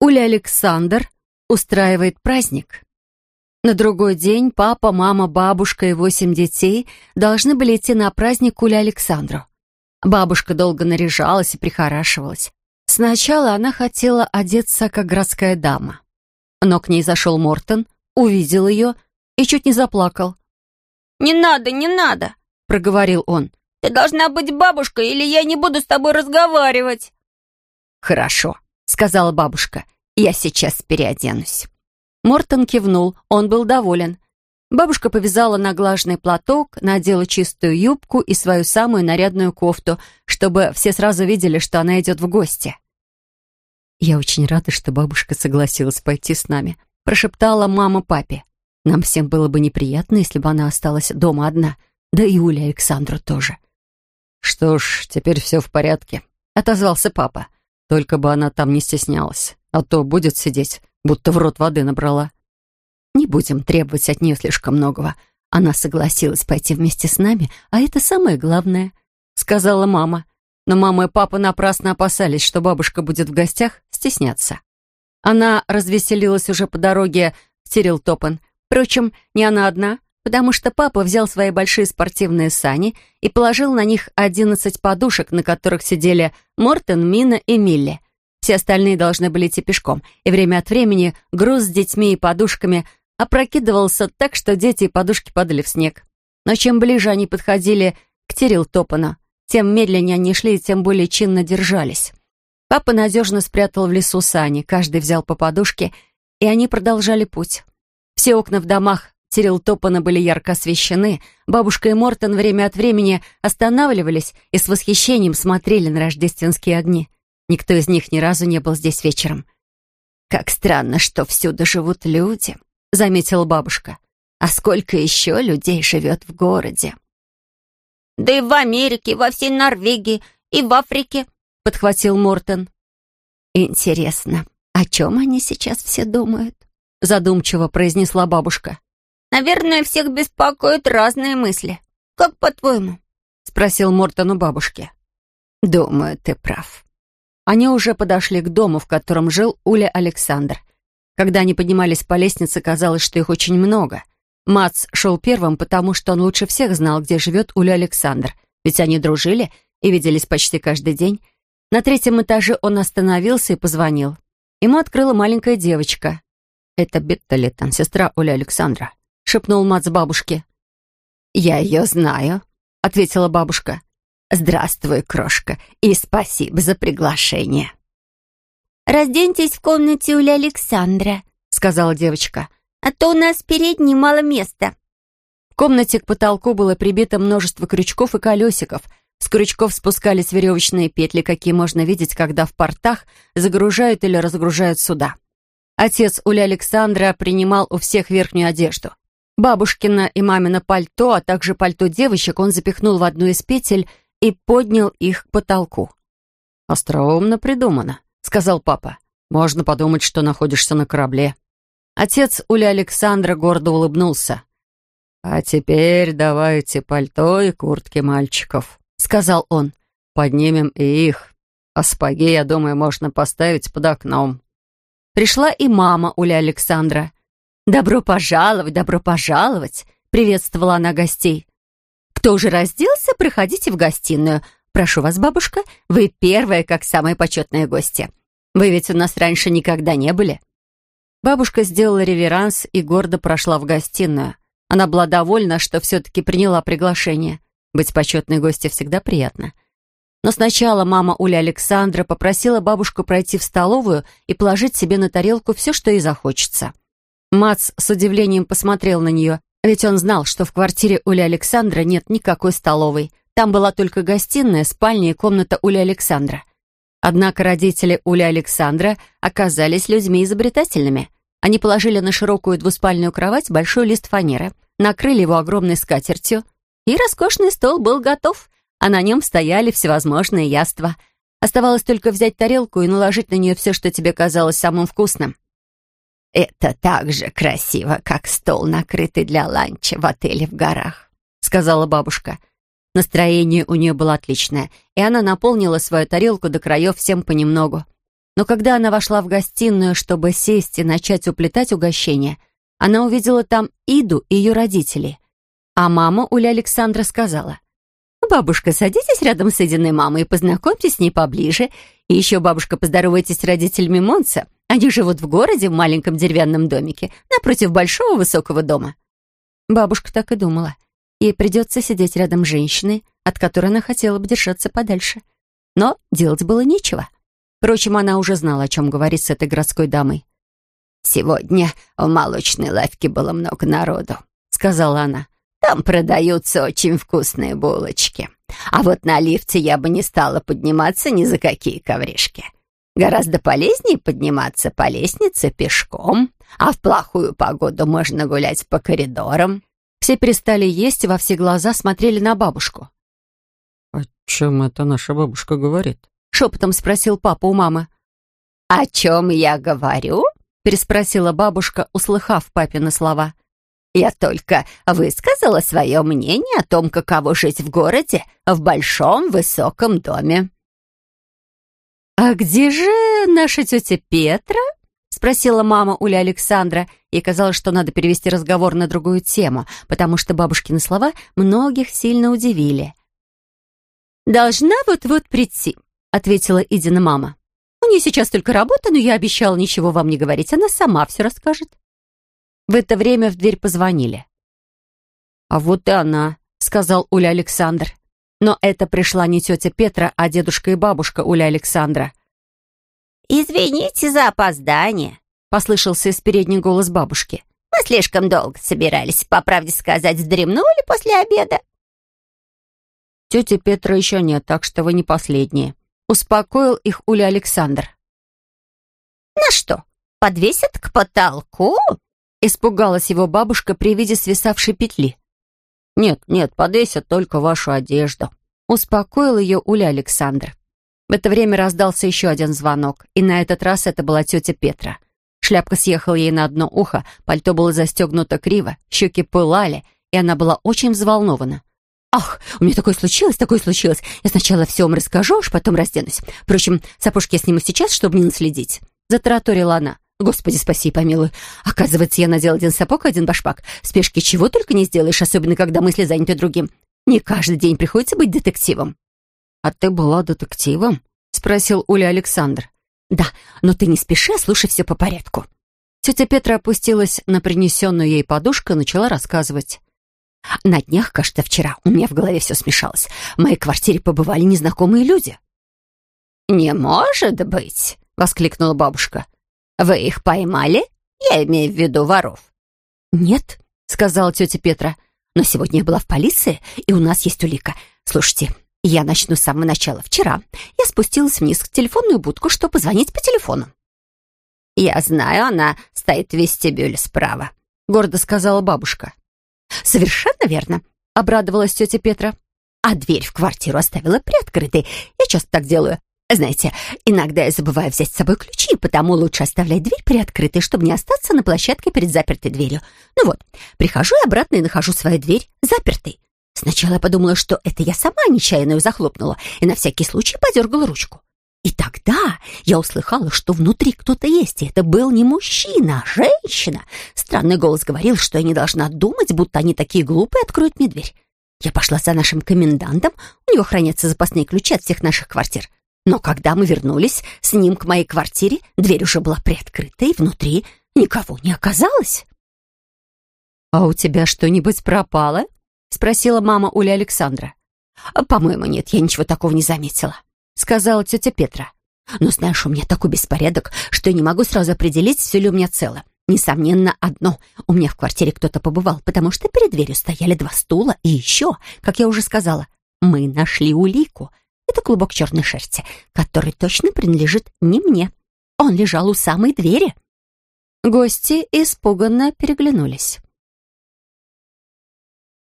Уля Александр устраивает праздник. На другой день папа, мама, бабушка и восемь детей должны были идти на праздник Уле Александру. Бабушка долго наряжалась и прихорашивалась. Сначала она хотела одеться, как городская дама. Но к ней зашел Мортон, увидел ее и чуть не заплакал. «Не надо, не надо!» — проговорил он. «Ты должна быть бабушкой, или я не буду с тобой разговаривать!» «Хорошо», — сказала бабушка. «Я сейчас переоденусь». Мортон кивнул, он был доволен. Бабушка повязала наглаженный платок, надела чистую юбку и свою самую нарядную кофту, чтобы все сразу видели, что она идет в гости. «Я очень рада, что бабушка согласилась пойти с нами», прошептала мама папе. «Нам всем было бы неприятно, если бы она осталась дома одна, да и Юля Александру тоже». «Что ж, теперь все в порядке», — отозвался папа. «Только бы она там не стеснялась, а то будет сидеть, будто в рот воды набрала». Не будем требовать от нее слишком многого. Она согласилась пойти вместе с нами, а это самое главное», — сказала мама. Но мама и папа напрасно опасались, что бабушка будет в гостях, стесняться. Она развеселилась уже по дороге в Тирилтопен. Впрочем, не она одна, потому что папа взял свои большие спортивные сани и положил на них одиннадцать подушек, на которых сидели Мортен, Мина и Милли. Все остальные должны были идти пешком, и время от времени груз с детьми и подушками опрокидывался так, что дети и подушки падали в снег. Но чем ближе они подходили к Терил Топану, тем медленнее они шли и тем более чинно держались. Папа надежно спрятал в лесу сани, каждый взял по подушке, и они продолжали путь. Все окна в домах Терил Топана были ярко освещены, бабушка и Мортон время от времени останавливались и с восхищением смотрели на рождественские огни. Никто из них ни разу не был здесь вечером. «Как странно, что всюду живут люди», — заметила бабушка. «А сколько еще людей живет в городе?» «Да и в Америке, и во всей Норвегии, и в Африке», — подхватил Мортон. «Интересно, о чем они сейчас все думают?» — задумчиво произнесла бабушка. «Наверное, всех беспокоят разные мысли. Как по-твоему?» — спросил Мортон у бабушки. «Думаю, ты прав». Они уже подошли к дому, в котором жил Уля Александр. Когда они поднимались по лестнице, казалось, что их очень много. Мац шел первым, потому что он лучше всех знал, где живет Уля Александр, ведь они дружили и виделись почти каждый день. На третьем этаже он остановился и позвонил. Ему открыла маленькая девочка. «Это Бетта Леттон, сестра Уля Александра», — шепнул Мац бабушке. «Я ее знаю», — ответила бабушка. «Здравствуй, крошка, и спасибо за приглашение». «Разденьтесь в комнате у Александра», — сказала девочка. «А то у нас в передней мало места». В комнате к потолку было прибито множество крючков и колесиков. С крючков спускались веревочные петли, какие можно видеть, когда в портах загружают или разгружают суда. Отец Уля Александра принимал у всех верхнюю одежду. Бабушкина и мамина пальто, а также пальто девочек он запихнул в одну из петель и поднял их к потолку. «Остроумно придумано», сказал папа. «Можно подумать, что находишься на корабле». Отец Уля Александра гордо улыбнулся. «А теперь давайте пальто и куртки мальчиков», — сказал он. «Поднимем и их. А сапоги, я думаю, можно поставить под окном». Пришла и мама Уля Александра. «Добро пожаловать, добро пожаловать!» — приветствовала она гостей. «Кто уже разделся, проходите в гостиную. Прошу вас, бабушка, вы первая, как самые почетные гости. Вы ведь у нас раньше никогда не были». Бабушка сделала реверанс и гордо прошла в гостиную. Она была довольна, что все-таки приняла приглашение. Быть почетной гостью всегда приятно. Но сначала мама Уля Александра попросила бабушку пройти в столовую и положить себе на тарелку все, что ей захочется. Мац с удивлением посмотрел на нее, ведь он знал, что в квартире Уля Александра нет никакой столовой. Там была только гостиная, спальня и комната Ули Александра. Однако родители Ули Александра оказались людьми изобретательными. Они положили на широкую двуспальную кровать большой лист фанеры, накрыли его огромной скатертью, и роскошный стол был готов, а на нем стояли всевозможные яства. Оставалось только взять тарелку и наложить на нее все, что тебе казалось самым вкусным. «Это так же красиво, как стол, накрытый для ланча в отеле в горах», — сказала бабушка. Настроение у нее было отличное, и она наполнила свою тарелку до краев всем понемногу. Но когда она вошла в гостиную, чтобы сесть и начать уплетать угощение, она увидела там Иду и ее родителей. А мама Уля Александра сказала, «Бабушка, садитесь рядом с Идиной мамой и познакомьтесь с ней поближе. И еще, бабушка, поздоровайтесь с родителями Монца. Они живут в городе в маленьком деревянном домике, напротив большого высокого дома». Бабушка так и думала. Ей придется сидеть рядом с женщиной, от которой она хотела бы держаться подальше. Но делать было нечего. Впрочем, она уже знала, о чем говорить с этой городской дамой. «Сегодня в молочной лавке было много народу», — сказала она. «Там продаются очень вкусные булочки. А вот на лифте я бы не стала подниматься ни за какие ковришки. Гораздо полезнее подниматься по лестнице пешком, а в плохую погоду можно гулять по коридорам». Все перестали есть и во все глаза смотрели на бабушку. «О чем это наша бабушка говорит?» — шепотом спросил папа у мамы. «О чем я говорю?» — переспросила бабушка, услыхав папины слова. «Я только высказала свое мнение о том, каково жить в городе, в большом высоком доме». «А где же наша тетя Петра?» — спросила мама Уля Александра. Ей казалось, что надо перевести разговор на другую тему, потому что бабушкины слова многих сильно удивили. «Должна вот-вот прийти», — ответила Идина мама. «У нее сейчас только работа, но я обещала ничего вам не говорить. Она сама все расскажет». В это время в дверь позвонили. «А вот и она», — сказал Уля Александр. Но это пришла не тетя Петра, а дедушка и бабушка Уля Александра. «Извините за опоздание», — послышался из передней голос бабушки. «Мы слишком долго собирались, по правде сказать, вздремнули после обеда». «Тети Петра еще нет, так что вы не последние», Успокоил их Уля Александр. «На что, подвесят к потолку?» Испугалась его бабушка при виде свисавшей петли. «Нет, нет, подвесят только вашу одежду», — успокоил ее Уля Александр. В это время раздался еще один звонок, и на этот раз это была тетя Петра. Шляпка съехала ей на одно ухо, пальто было застегнуто криво, щеки пылали, и она была очень взволнована. «Ах, у меня такое случилось, такое случилось. Я сначала все вам расскажу, аж потом разденусь. Впрочем, сапожки я сниму сейчас, чтобы не наследить». Затараторила она. «Господи, спаси и помилуй. Оказывается, я надел один сапог, один башпак. Спешки чего только не сделаешь, особенно когда мысли заняты другим. Не каждый день приходится быть детективом». «А ты была детективом?» — спросил Уля Александр. «Да, но ты не спеши, а слушай все по порядку». Тетя Петра опустилась на принесенную ей подушку и начала рассказывать. На днях, кажется, вчера, у меня в голове все смешалось. В моей квартире побывали незнакомые люди. «Не может быть!» — воскликнула бабушка. «Вы их поймали? Я имею в виду воров». «Нет», — сказала тетя Петра. «Но сегодня я была в полиции, и у нас есть улика. Слушайте, я начну с самого начала. Вчера я спустилась вниз в телефонную будку, чтобы позвонить по телефону». «Я знаю, она стоит в вестибюле справа», — гордо сказала бабушка. «Совершенно верно», — обрадовалась тетя Петра. «А дверь в квартиру оставила приоткрытой. Я часто так делаю. Знаете, иногда я забываю взять с собой ключи, потому лучше оставлять дверь приоткрытой, чтобы не остаться на площадке перед запертой дверью. Ну вот, прихожу и обратно и нахожу свою дверь запертой. Сначала я подумала, что это я сама нечаянно ее захлопнула, и на всякий случай подергала ручку. И тогда я услыхала, что внутри кто-то есть, и это был не мужчина, а женщина. Странный голос говорил, что я не должна думать, будто они такие глупые откроют мне дверь. Я пошла за нашим комендантом, у него хранятся запасные ключи от всех наших квартир. Но когда мы вернулись с ним к моей квартире, дверь уже была приоткрыта, и внутри никого не оказалось. «А у тебя что-нибудь пропало?» — спросила мама Уля Александра. «По-моему, нет, я ничего такого не заметила», сказала тетя Петра. «Но знаешь, у меня такой беспорядок, что я не могу сразу определить, все ли у меня цело. Несомненно, одно. У меня в квартире кто-то побывал, потому что перед дверью стояли два стула, и еще, как я уже сказала, мы нашли улику. Это клубок черной шерсти, который точно принадлежит не мне. Он лежал у самой двери». Гости испуганно переглянулись.